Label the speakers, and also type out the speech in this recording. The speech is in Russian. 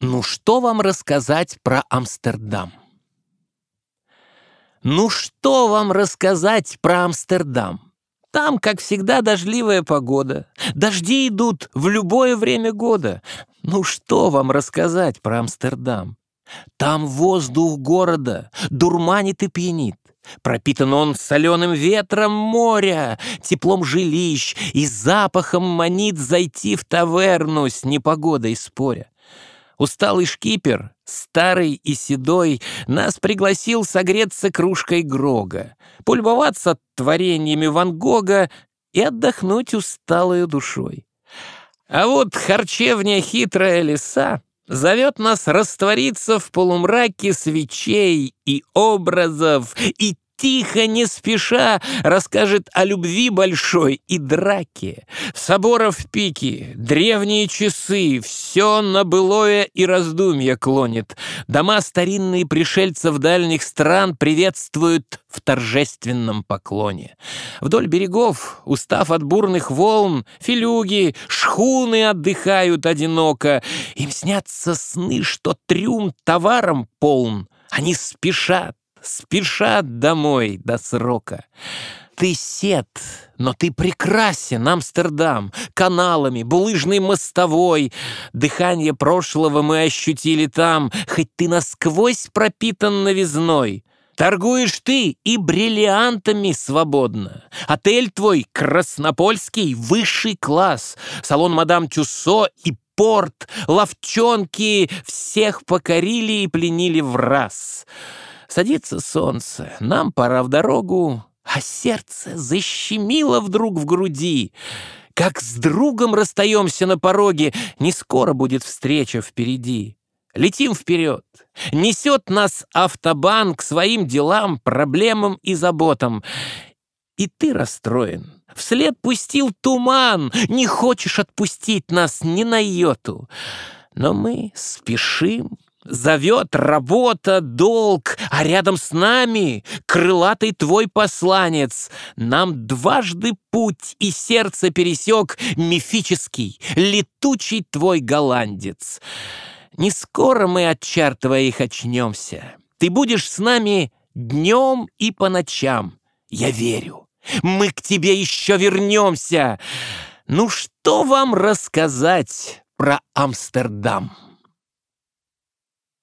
Speaker 1: Ну что вам рассказать про Амстердам? Ну что вам рассказать про Амстердам? Там, как всегда, дождливая погода. Дожди идут в любое время года. Ну что вам рассказать про Амстердам? Там воздух города дурманит и пьянит. Пропитан он соленым ветром моря, теплом жилищ и запахом манит зайти в таверну с непогодой споря. Усталый шкипер, старый и седой, нас пригласил согреться кружкой Грога, пульбоваться творениями Ван Гога и отдохнуть усталой душой. А вот харчевня хитрая лиса зовет нас раствориться в полумраке свечей и образов, и тихо, не спеша, расскажет о любви большой и драке. Соборов пики, древние часы, все на былое и раздумье клонит. Дома старинные пришельцев дальних стран приветствуют в торжественном поклоне. Вдоль берегов, устав от бурных волн, филюги, шхуны отдыхают одиноко. Им снятся сны, что трюм товаром полн. Они спешат, спешат домой до срока. Ты сед, но ты прекрасен, Амстердам, каналами, булыжной мостовой. Дыхание прошлого мы ощутили там, хоть ты насквозь пропитан новизной. Торгуешь ты и бриллиантами свободно. Отель твой краснопольский высший класс. Салон мадам Тюссо и порт, ловчонки всех покорили и пленили в раз. Садится солнце, нам пора в дорогу, а сердце защемило вдруг в груди. Как с другом расстаемся на пороге, не скоро будет встреча впереди. Летим вперед. Несет нас автобан к своим делам, проблемам и заботам. И ты расстроен. Вслед пустил туман, не хочешь отпустить нас ни на йоту. Но мы спешим, Зовет работа, долг, а рядом с нами крылатый твой посланец. Нам дважды путь и сердце пересек мифический, летучий твой голландец. Не скоро мы от чар твоих очнемся. Ты будешь с нами днем и по ночам. Я верю, мы к тебе еще вернемся. Ну что вам рассказать про Амстердам?